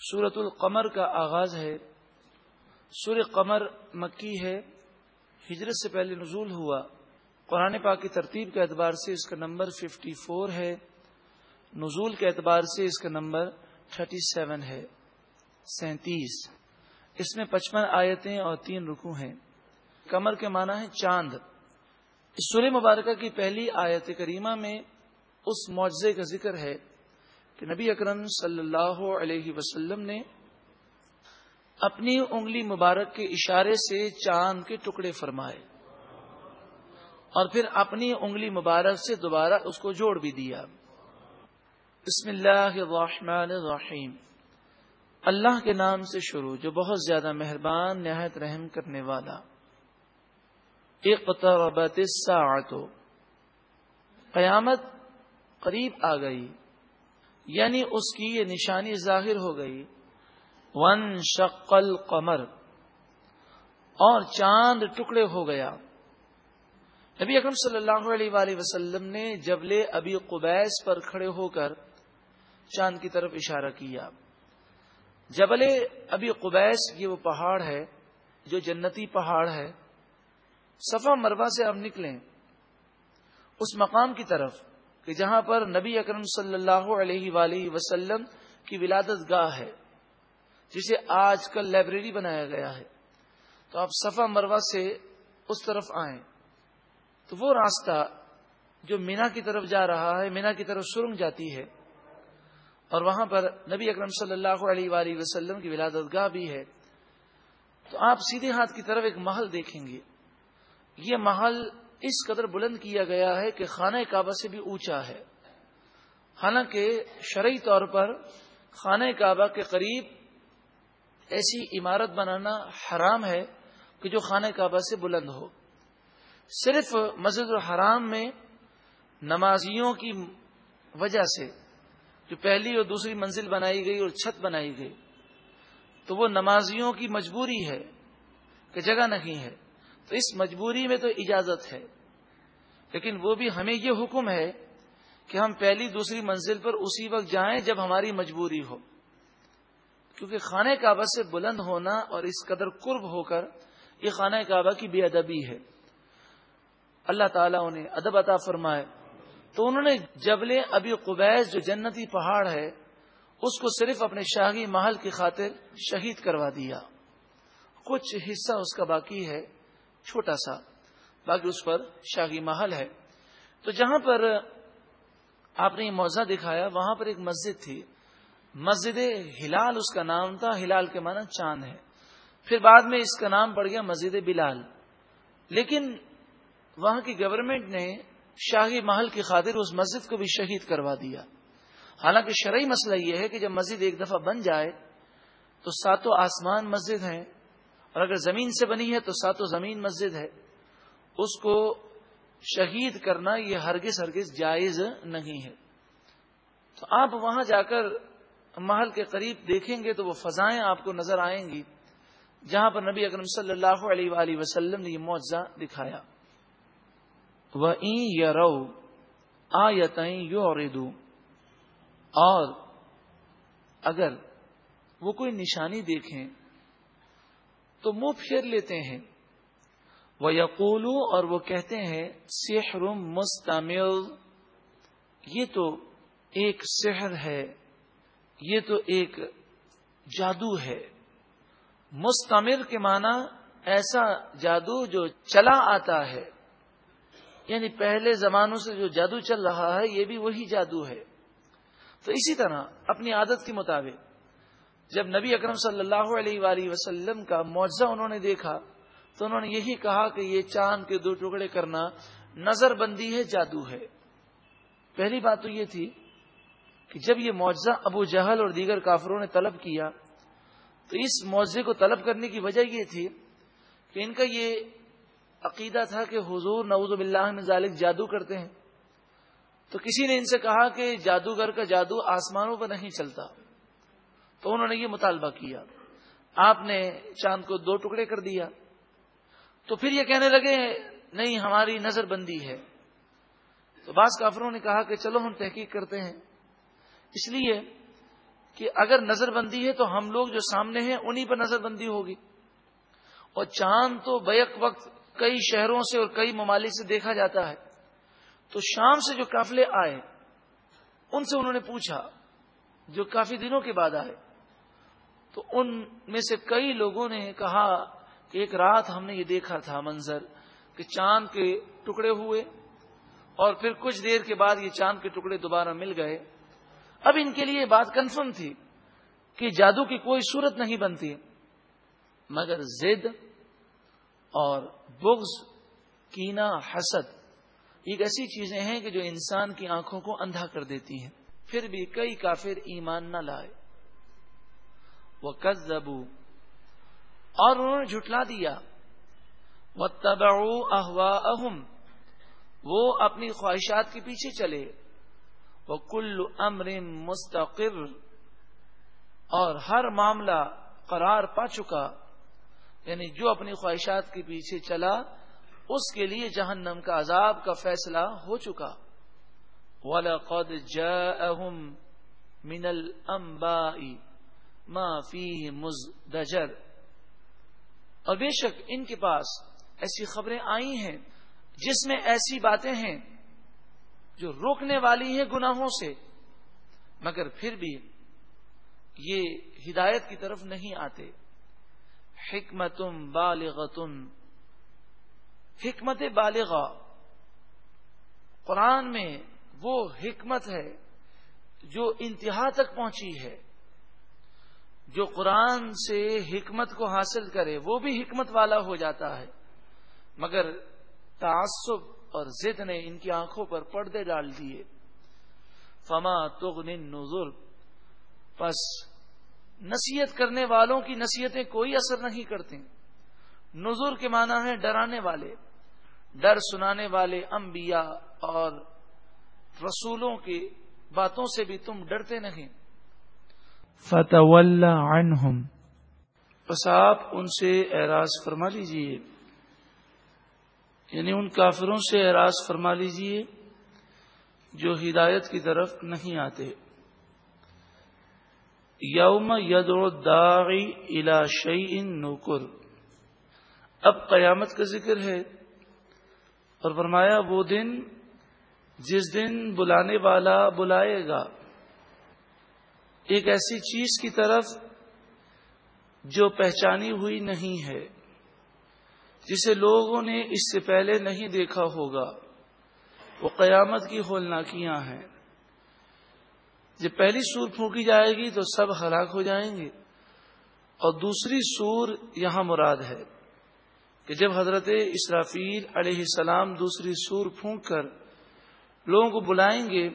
سورت القمر کا آغاز ہے۔ سور قمر مکی ہے۔ ہجرت سے پہلے نزول ہوا۔ قرآن پاک کی ترتیب کے اعتبار سے اس کا نمبر 54 ہے۔ نزول کے اعتبار سے اس کا نمبر 37 ہے۔ سینتیس۔ اس میں پچپن آیتیں اور تین رکو ہیں۔ کمر کے معنی ہے چاند۔ اس سور مبارکہ کی پہلی آیت کریمہ میں اس معجزے کا ذکر ہے۔ کہ نبی اکرم صلی اللہ علیہ وسلم نے اپنی انگلی مبارک کے اشارے سے چاند کے ٹکڑے فرمائے اور پھر اپنی انگلی مبارک سے دوبارہ اس کو جوڑ بھی دیا۔ بسم اللہ الرحمن الرحیم۔ اللہ کے نام سے شروع، جو بہت زیادہ مہربان، نہایت رحم کرنے والا۔ اقتربت الساعت قیامت قریب آ گئی۔ یعنی اس کی یہ نشانی ظاہر ہو گئی۔ ون شکل قمر اور چاند ٹکڑے ہو گیا۔ نبی اکرم صلی اللہ علیہ وآلہ وسلم نے جبلے ابی قبیس پر کھڑے ہو کر چاند کی طرف اشارہ کیا۔ جبل ابی قبیس، یہ وہ پہاڑ ہے جو جنتی پہاڑ ہے۔ صفا مربع سے اب نکلیں۔ اس مقام کی طرف۔ کہ جہاں پر نبی اکرم صلی اللہ علیہ وآلہ وسلم کی ولادت گاہ ہے، جسے آج کل لائبریری بنایا گیا ہے۔ تو آپ صفا مروا سے اس طرف آئیں۔ تو وہ راستہ جو مینا کی طرف جا رہا ہے، مینا کی طرف سرنگ جاتی ہے۔ اور وہاں پر نبی اکرم صلی اللہ علیہ وآلہ وسلم کی ولادت گاہ بھی ہے۔ تو آپ سیدھے ہاتھ کی طرف ایک محل دیکھیں گے۔ یہ محل اس قدر بلند کیا گیا ہے کہ خانہ کعبہ سے بھی اونچا ہے۔ حالانکہ شرعی طور پر خانہ کعبہ کے قریب ایسی عمارت بنانا حرام ہے کہ جو خانہ کعبہ سے بلند ہو۔ صرف مسجد الحرام میں نمازیوں کی وجہ سے جو پہلی اور دوسری منزل بنائی گئی اور چھت بنائی گئی، تو وہ نمازیوں کی مجبوری ہے کہ جگہ نہیں ہے۔ تو اس مجبوری میں تو اجازت ہے۔ لیکن وہ بھی ہمیں یہ حکم ہے کہ ہم پہلی دوسری منزل پر اسی وقت جائیں جب ہماری مجبوری ہو۔ کیونکہ خانہ کعبہ سے بلند ہونا اور اس قدر قرب ہو کر یہ خانہ کعبہ کی بے ادبی ہے۔ اللہ تعالیٰ انہیں ادب عطا فرمائے۔ تو انہوں نے جبل ابی قبیز جو جنتی پہاڑ ہے، اس کو صرف اپنے شاہی محل کی خاطر شہید کروا دیا۔ کچھ حصہ اس کا باقی ہے۔ چھوٹا سا، باقی اس پر شاہی محل ہے۔ تو جہاں پر آپ نے یہ موضوع دکھایا، وہاں پر ایک مسجد تھی۔ مسجد ہلال، اس کا نام تھا۔ ہلال کے معنی چاند ہے۔ پھر بعد میں اس کا نام پڑ گیا مسجد بلال۔ لیکن وہاں کی گورنمنٹ نے شاہی محل کی خاطر اس مسجد کو بھی شہید کروا دیا۔ حالانکہ شرعی مسئلہ یہ ہے کہ جب مسجد ایک دفعہ بن جائے، تو ساتوں آسمان مسجد ہیں۔ اور اگر زمین سے بنی ہے تو ساتوں زمین مسجد ہے۔ اس کو شہید کرنا یہ ہرگز ہرگز جائز نہیں ہے۔ تو آپ وہاں جا کر محل کے قریب دیکھیں گے تو وہ فضائیں آپ کو نظر آئیں گی۔ جہاں پر نبی اکرم صلی اللہ علیہ وآلہ وسلم نے یہ معاوضہ دکھایا۔ وہ یا رو آ یو اور اگر وہ کوئی نشانی دیکھیں تو منہ پھیر لیتے ہیں۔ وہ یقولو اور وہ کہتے ہیں، سحر مستمل یہ تو ایک سحر ہے، یہ تو ایک جادو ہے۔ مستمر کے معنی ایسا جادو جو چلا آتا ہے۔ یعنی پہلے زمانوں سے جو جادو چل رہا ہے، یہ بھی وہی جادو ہے۔ تو اسی طرح اپنی عادت کے مطابق جب نبی اکرم صلی اللہ علیہ وآلہ وسلم کا معاوضہ انہوں نے دیکھا، تو انہوں نے یہی کہا کہ یہ چاند کے دو ٹکڑے کرنا نظر بندی ہے، جادو ہے۔ پہلی بات تو یہ تھی کہ جب یہ معاوضہ ابو جہل اور دیگر کافروں نے طلب کیا، تو اس معاوضے کو طلب کرنے کی وجہ یہ تھی کہ ان کا یہ عقیدہ تھا کہ حضور نعوذ باللہ میں ذالک جادو کرتے ہیں۔ تو کسی نے ان سے کہا کہ جادوگر کا جادو آسمانوں پر نہیں چلتا۔ تو انہوں نے یہ مطالبہ کیا۔ آپ نے چاند کو دو ٹکڑے کر دیا۔ تو پھر یہ کہنے لگے، نہیں، ہماری نظر بندی ہے۔ تو بعض کافروں نے کہا کہ چلو ہم تحقیق کرتے ہیں۔ اس لیے کہ اگر نظر بندی ہے تو ہم لوگ جو سامنے ہیں انہی پر نظر بندی ہوگی۔ اور چاند تو بیک وقت کئی شہروں سے اور کئی ممالک سے دیکھا جاتا ہے۔ تو شام سے جو قافلے آئے، ان سے انہوں نے پوچھا، جو کافی دنوں کے بعد آئے تو ان میں سے کئی لوگوں نے کہا کہ ایک رات ہم نے یہ دیکھا تھا منظر کہ چاند کے ٹکڑے ہوئے اور پھر کچھ دیر کے بعد یہ چاند کے ٹکڑے دوبارہ مل گئے۔ اب ان کے لیے بات کنفرم تھی کہ جادو کی کوئی صورت نہیں بنتی، مگر زد اور بغض، کینا، حسد ایک ایسی چیزیں ہیں کہ جو انسان کی آنکھوں کو اندھا کر دیتی ہیں۔ پھر بھی کئی کافر ایمان نہ لائے۔ وہ اور انہوں نے جھٹلا دیا۔ وہ تباؤ احوا اہم وہ اپنی خواہشات کے پیچھے چلے۔ وہ کل امر مستقر، اور ہر معاملہ قرار پا چکا۔ یعنی جو اپنی خواہشات کے پیچھے چلا، اس کے لیے جہنم کا عذاب کا فیصلہ ہو چکا۔ وَلَقَدْ جَاءَهُمْ مِنَ الْأَنْبَاءِ مَا فِيهِ مُزْدَجَرْ۔ اور بے شک ان کے پاس ایسی خبریں آئی ہیں جس میں ایسی باتیں ہیں جو روکنے والی ہیں گناہوں سے، مگر پھر بھی یہ ہدایت کی طرف نہیں آتے۔ حکمتم بالغتن حکمت بالغ قرآن میں وہ حکمت ہے جو انتہا تک پہنچی ہے۔ جو قرآن سے حکمت کو حاصل کرے، وہ بھی حکمت والا ہو جاتا ہے۔ مگر تعصب اور زد نے ان کی آنکھوں پر پردے ڈال دیے۔ فما تغن نظر پس نصیحت کرنے والوں کی نصیحتیں کوئی اثر نہیں کرتی نظر کے معنی ہے ڈرانے والے۔ ڈر سنانے والے انبیاء اور رسولوں کی باتوں سے بھی تم ڈرتے نہیں۔ فتح عنہم بس آپ ان سے اعراض فرما لیجیے۔ یعنی ان کافروں سے اعراض فرما لیجیے جو ہدایت کی طرف نہیں آتے۔ یوم ید داغی الا شعی نوکر اب قیامت کا ذکر ہے۔ اور فرمایا وہ دن جس دن بلانے والا بلائے گا۔ ایک ایسی چیز کی طرف جو پہچانی ہوئی نہیں ہے، جسے لوگوں نے اس سے پہلے نہیں دیکھا ہوگا۔ وہ قیامت کی ہولناکیاں ہیں۔ جب پہلی سور پھونکی جائے گی تو سب ہلاک ہو جائیں گے۔ اور دوسری سور یہاں مراد ہے کہ جب حضرت اسرافیل علیہ السلام دوسری سور پھونک کر لوگوں کو بلائیں گے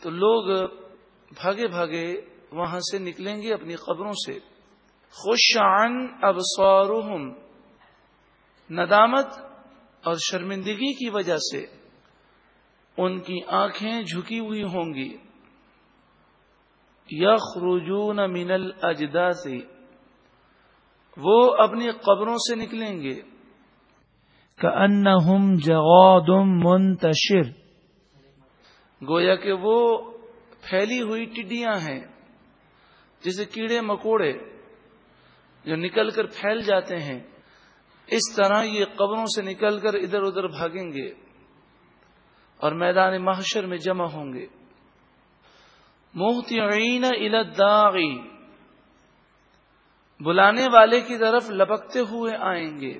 تو لوگ بھاگے بھاگے وہاں سے نکلیں گے اپنی قبروں سے۔ خوش عن اب ندامت اور شرمندگی کی وجہ سے ان کی آنکھیں جھکی ہوئی ہوں گی۔ یخرجون من الجدا سے وہ اپنی قبروں سے نکلیں گے۔ كأنهم جغاد منتشر۔ گویا کہ وہ پھیلی ہوئی ٹڈیاں ہیں۔ جسے کیڑے مکوڑے جو نکل کر پھیل جاتے ہیں، اس طرح یہ قبروں سے نکل کر ادھر ادھر بھاگیں گے اور میدان محشر میں جمع ہوں گے۔ محتعین الداغی بلانے والے کی طرف لپکتے ہوئے آئیں گے۔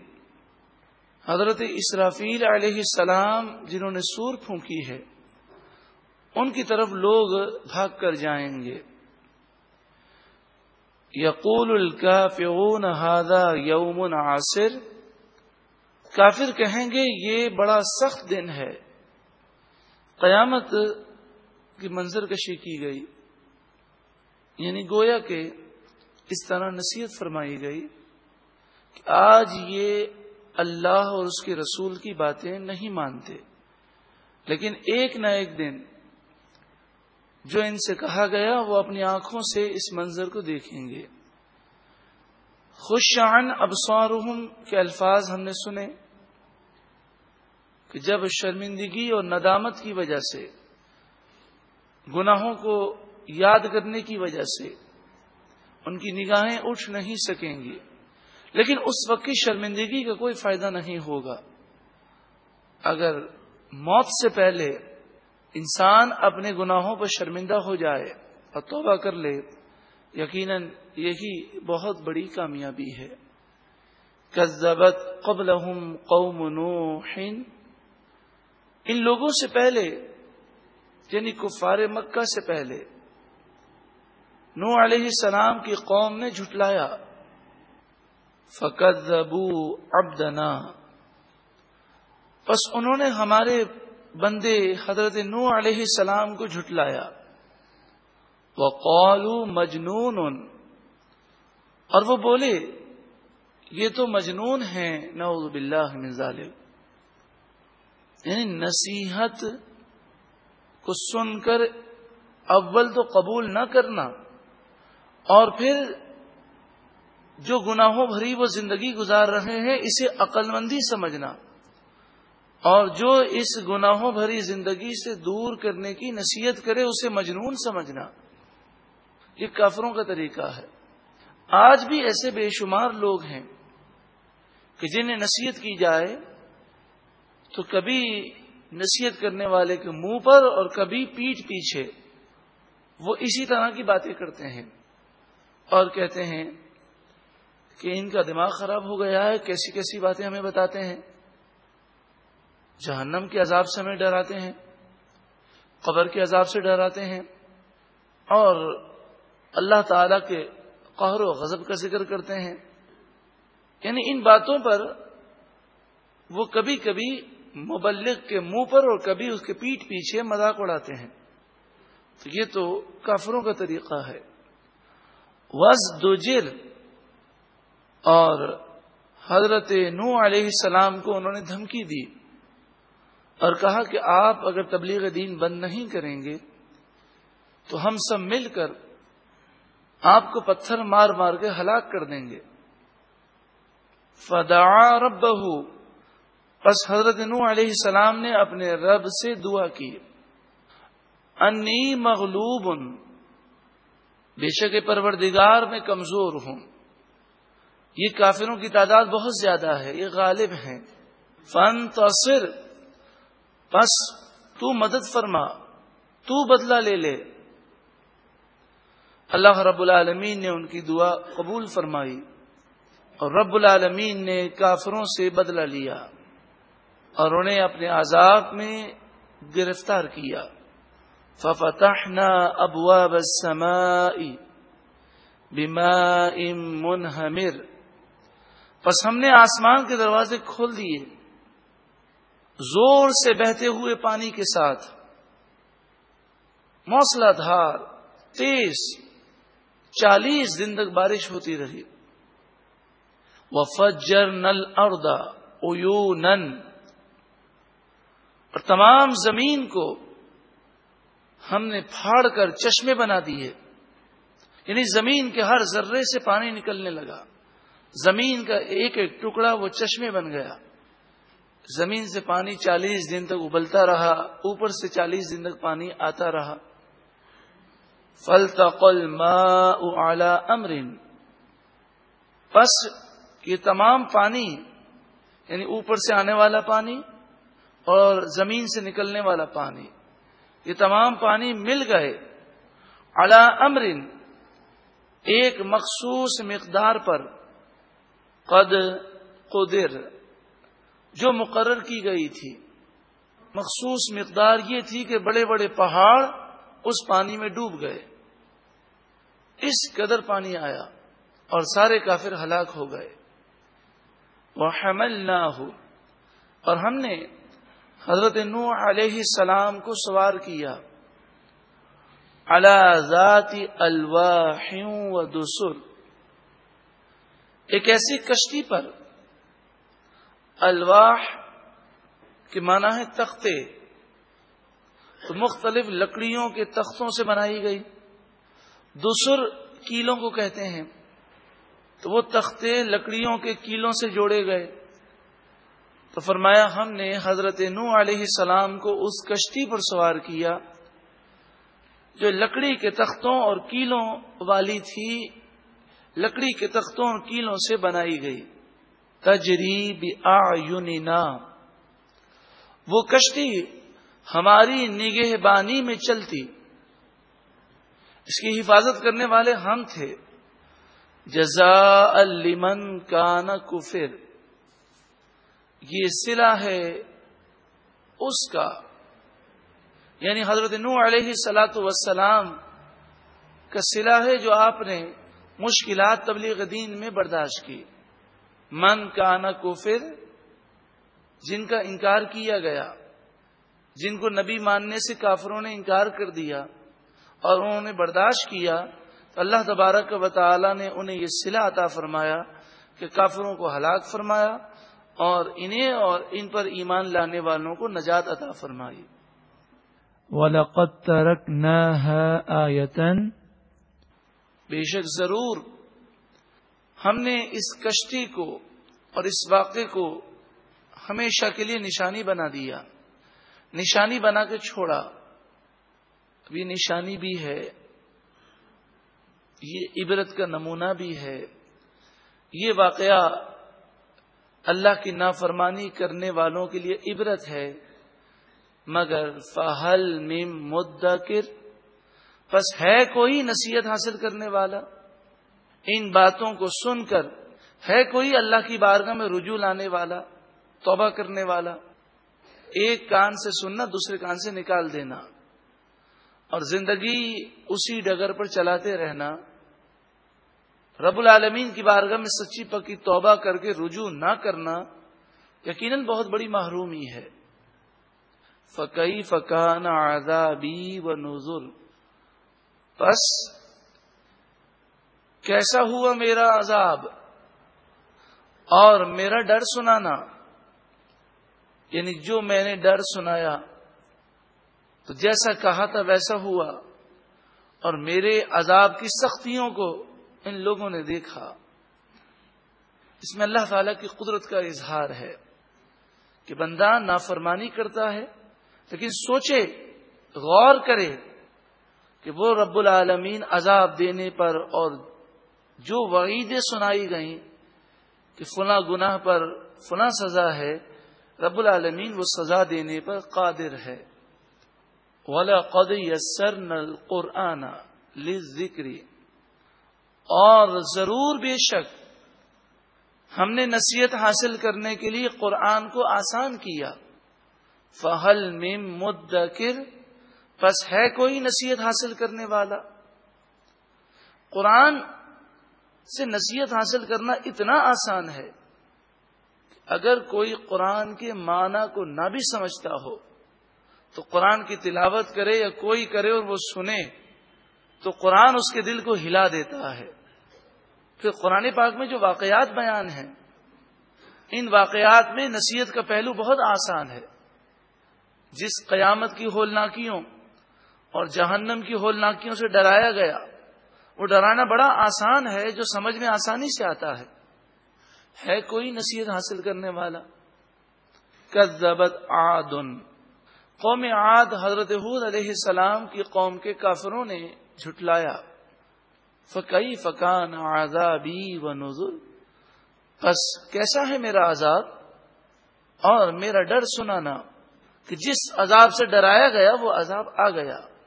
حضرت اسرافیل علیہ السلام جنہوں نے سور پھونکی ہے، ان کی طرف لوگ بھاگ کر جائیں گے۔ یقول الکافرون هذا یوم عاصر کافر کہیں گے یہ بڑا سخت دن ہے قیامت کی منظر کشی کی گئی۔ یعنی گویا کہ اس طرح نصیحت فرمائی گئی کہ آج یہ اللہ اور اس کے رسول کی باتیں نہیں مانتے، لیکن ایک نہ ایک دن جو ان سے کہا گیا وہ اپنی آنکھوں سے اس منظر کو دیکھیں گے۔ خوش شان ابسوارحم کے الفاظ ہم نے سنے کہ جب شرمندگی اور ندامت کی وجہ سے، گناہوں کو یاد کرنے کی وجہ سے ان کی نگاہیں اٹھ نہیں سکیں گی، لیکن اس وقت کی شرمندگی کا کوئی فائدہ نہیں ہوگا۔ اگر موت سے پہلے انسان اپنے گناہوں پر شرمندہ ہو جائے اور توبہ کر لے، یقیناً یہی بہت بڑی کامیابی ہے۔ کزبت قبل قوم نوح۔ ان لوگوں سے پہلے یعنی کفار مکہ سے پہلے نو علیہ السلام کی قوم نے جھٹلایا۔ فقت ابدنا بس انہوں نے ہمارے بندے حضرت نو علیہ السلام کو جھٹلایا۔ وہ قالو مجنون۔ اور وہ بولے، یہ تو مجنون ہیں، نعوذ باللہ من ظالم یعنی نصیحت کو سن کر اول تو قبول نہ کرنا، اور پھر جو گناہوں بھری وہ زندگی گزار رہے ہیں، اسے عقل مندی سمجھنا۔ اور جو اس گناہوں بھری زندگی سے دور کرنے کی نصیحت کرے، اسے مجنون سمجھنا، یہ کافروں کا طریقہ ہے۔ آج بھی ایسے بے شمار لوگ ہیں کہ جنہیں نصیحت کی جائے تو کبھی نصیحت کرنے والے کے منہ پر اور کبھی پیٹ پیچھے وہ اسی طرح کی باتیں کرتے ہیں اور کہتے ہیں کہ ان کا دماغ خراب ہو گیا ہے، کیسی کیسی باتیں ہمیں بتاتے ہیں۔ جہنم کے عذاب سے ہمیں ڈراتے ہیں، قبر کے عذاب سے ڈراتے ہیں، اور اللہ تعالی کے قہر و غضب کا ذکر کرتے ہیں۔ یعنی ان باتوں پر وہ کبھی کبھی مبلغ کے منہ پر اور کبھی اس کے پیٹ پیچھے مذاق اڑاتے ہیں۔ تو یہ تو کافروں کا طریقہ ہے۔ وز دوجر اور حضرت نو علیہ السلام کو انہوں نے دھمکی دی۔ اور کہا کہ آپ اگر تبلیغ دین بند نہیں کریں گے تو ہم سب مل کر آپ کو پتھر مار مار کے ہلاک کر دیں گے۔ فدا رب بس حضرت نو علیہ السلام نے اپنے رب سے دعا کی۔ انی مغلوب بے شک پروردگار میں کمزور ہوں۔ یہ کافروں کی تعداد بہت زیادہ ہے، یہ غالب ہیں۔ فن تصر بس تو مدد فرما، تو بدلہ لے لے۔ اللہ رب العالمین نے ان کی دعا قبول فرمائی اور رب العالمین نے کافروں سے بدلہ لیا اور انہیں اپنے عذاب میں گرفتار کیا۔ ففتحنا ابواب السماء بماء منہمر۔ پس ہم نے آسمان کے دروازے کھول دیے۔ زور سے بہتے ہوئے پانی کے ساتھ۔ موسلا دھار تیز چالیس دن تک بارش ہوتی رہی۔ وفجر نل اردا او نن اور تمام زمین کو ہم نے پھاڑ کر چشمے بنا دیے۔ یعنی زمین کے ہر ذرے سے پانی نکلنے لگا۔ زمین کا ایک ایک ٹکڑا وہ چشمے بن گیا۔ زمین سے پانی چالیس دن تک ابلتا رہا، اوپر سے چالیس دن تک پانی آتا رہا۔ فل تقل اعلی امرین پس یہ تمام پانی یعنی اوپر سے آنے والا پانی اور زمین سے نکلنے والا پانی، یہ تمام پانی مل گئے۔ اعلی امرین ایک مخصوص مقدار پر۔ قد قدر۔ جو مقرر کی گئی تھی۔ مخصوص مقدار یہ تھی کہ بڑے بڑے پہاڑ اس پانی میں ڈوب گئے۔ اس قدر پانی آیا اور سارے کافر ہلاک ہو گئے۔ وہ حمل نہ ہو اور ہم نے حضرت نو علیہ السلام کو سوار کیا۔ اللہ ذاتی الواح و دسر ایک ایسی کشتی پر الواح کے معنی ہے تختے۔ تو مختلف لکڑیوں کے تختوں سے بنائی گئی۔ دوسر کیلوں کو کہتے ہیں۔ تو وہ تختے لکڑیوں کے کیلوں سے جوڑے گئے۔ تو فرمایا ہم نے حضرت نو علیہ السلام کو اس کشتی پر سوار کیا۔ جو لکڑی کے تختوں اور کیلوں والی تھی، لکڑی کے تختوں اور کیلوں سے بنائی گئی۔ تجریب آ وہ کشتی ہماری نگہ بانی میں چلتی۔ اس کی حفاظت کرنے والے ہم تھے۔ جزا المن کان کفر۔ یہ سلا ہے اس کا۔ یعنی حضرت نو علیہ سلاۃ وسلام کا سلا ہے جو آپ نے مشکلات تبلیغ دین میں برداشت کی۔ من کا نا کوفر جن کا انکار کیا گیا جن کو نبی ماننے سے کافروں نے انکار کر دیا اور انہوں نے برداشت کیا تو اللہ تبارک و تعالی نے انہیں یہ سلا عطا فرمایا کہ کافروں کو ہلاک فرمایا اور انہیں اور ان پر ایمان لانے والوں کو نجات عطا فرمائی۔ وَلَقَدْ تَرَكْنَاهَا آیَةً بے شک ضرور ہم نے اس کشتی کو اور اس واقعے کو ہمیشہ کے لیے نشانی بنا دیا، نشانی بنا کے چھوڑا۔ ابھی نشانی بھی ہے، یہ عبرت کا نمونہ بھی ہے۔ یہ واقعہ اللہ کی نافرمانی کرنے والوں کے لیے عبرت ہے، مگر فہل مم مدکر۔ بس ہے کوئی نصیحت حاصل کرنے والا؟ ان باتوں کو سن کر ہے کوئی اللہ کی بارگاہ میں رجوع لانے والا، توبہ کرنے والا، ایک کان سے سننا، دوسرے کان سے نکال دینا۔ اور زندگی اسی ڈگر پر چلاتے رہنا۔ رب العالمین کی بارگاہ میں سچی پکی توبہ کر کے رجوع نہ کرنا یقیناً بہت بڑی محرومی ہے۔ فقی فقان آزابی و نزل بس کیسا ہوا میرا عذاب؟ اور میرا ڈر سنانا یعنی جو میں نے ڈر سنایا، تو جیسا کہا تھا ویسا ہوا۔ اور میرے عذاب کی سختیوں کو ان لوگوں نے دیکھا۔ اس میں اللہ تعالی کی قدرت کا اظہار ہے کہ بندہ نافرمانی کرتا ہے، لیکن سوچے، غور کرے کہ وہ رب العالمین عذاب دینے پر اور جو وعیدیں سنائی گئیں کہ فلاں گناہ پر فلاں سزا ہے، رب العالمین وہ سزا دینے پر قادر ہے۔ ولا قد یسر نل قرآن اور ضرور بے شک ہم نے نصیحت حاصل کرنے کے لیے قرآن کو آسان کیا۔ فہل مم مدکر بس ہے کوئی نصیحت حاصل کرنے والا۔ قرآن سے نصیحت حاصل کرنا اتنا آسان ہے اگر کوئی قرآن کے معنی کو نہ بھی سمجھتا ہو، تو قرآن کی تلاوت کرے یا کوئی کرے اور وہ سنے، تو قرآن اس کے دل کو ہلا دیتا ہے۔ پھر قرآن پاک میں جو واقعات بیان ہیں، ان واقعات میں نصیحت کا پہلو بہت آسان ہے۔ جس قیامت کی ہولناکیوں اور جہنم کی ہولناکیوں سے ڈرایا گیا وہ ڈرانا بڑا آسان ہے جو سمجھ میں آسانی سے آتا ہے۔ ہے کوئی نصیحت حاصل کرنے والا؟ کذبت آدن قوم عاد حضرت حود علیہ السلام کی قوم کے کافروں نے جھٹلایا۔ فقی فقان آزابی و نزل۔ بس کیسا ہے میرا عذاب؟ اور میرا ڈر سنانا کہ جس عذاب سے ڈرایا گیا وہ عذاب آ گیا۔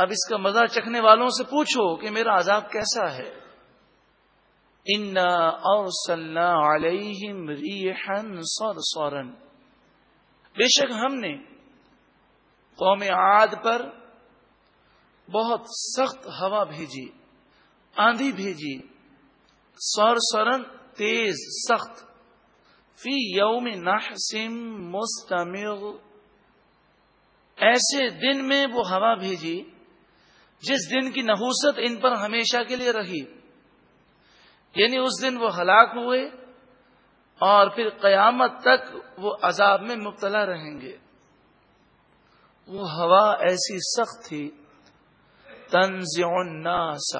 اب اس کا مزہ چکھنے والوں سے پوچھو کہ میرا عذاب کیسا ہے۔ ان سورن بے شک ہم نے قوم عاد پر بہت سخت ہوا بھیجی، آندھی بھیجی۔ سور سورن تیز، سخت۔ فی یوم نحسم مستمر۔ ایسے دن میں وہ ہوا بھیجی جس دن کی نحوست ان پر ہمیشہ کے لیے رہی۔ یعنی اس دن وہ ہلاک ہوئے اور پھر قیامت تک وہ عذاب میں مبتلا رہیں گے۔ وہ ہوا ایسی سخت تھی۔ تنز الناس۔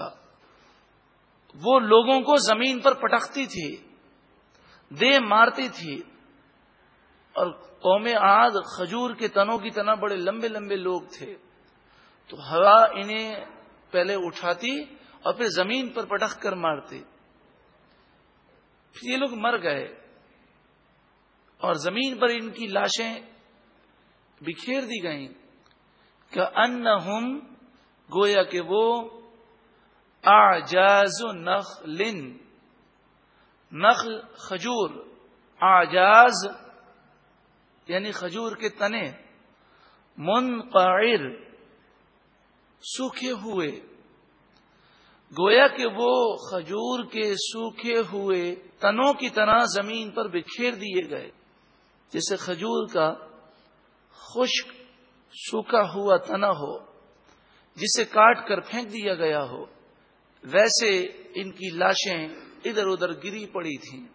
وہ لوگوں کو زمین پر پٹکتی تھی۔ دے مارتی تھی۔ اور قوم آد کھجور کے تنوں کی طرح بڑے لمبے لمبے لوگ تھے۔ تو ہوا انہیں پہلے اٹھاتی اور پھر زمین پر پٹخ کر مارتے پھر یہ لوگ مر گئے۔ اور زمین پر ان کی لاشیں بکھیر دی گئیں۔ کہ ان گویا کہ وہ آجاز نخ لن نخ کھجور آجاز یعنی کھجور کے تنے، منقعر۔ سوکھے ہوئے۔ گویا کہ وہ کھجور کے سوکھے ہوئے تنوں کی طرح زمین پر بکھیر دیے گئے جیسے کھجور کا خشک سوکھا ہوا تنا ہو، جسے کاٹ کر پھینک دیا گیا ہو، ویسے ان کی لاشیں ادھر ادھر گری پڑی تھیں۔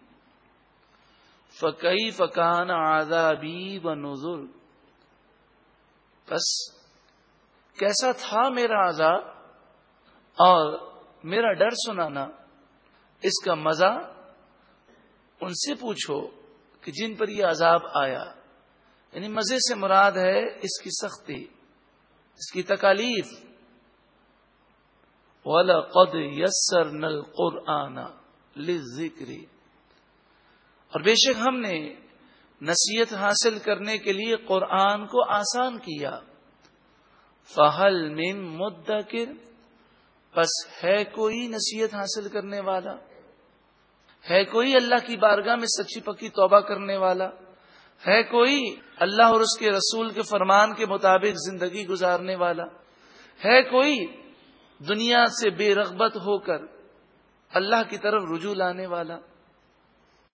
فقی فکان آدابی و نظر بس کیسا تھا میرا عذاب؟ اور میرا ڈر سنانا، اس کا مزہ ان سے پوچھو کہ جن پر یہ عذاب آیا۔ یعنی مزے سے مراد ہے اس کی سختی، اس کی تکالیف۔ والا قد یسر نل قرآن ذکری اور بے شک ہم نے نصیحت حاصل کرنے کے لیے قرآن کو آسان کیا۔ فہل من مدکر بس ہے کوئی نصیحت حاصل کرنے والا، ہے کوئی اللہ کی بارگاہ میں سچی پکی توبہ کرنے والا، ہے کوئی اللہ اور اس کے رسول کے فرمان کے مطابق زندگی گزارنے والا، ہے کوئی دنیا سے بے رغبت ہو کر اللہ کی طرف رجوع لانے والا۔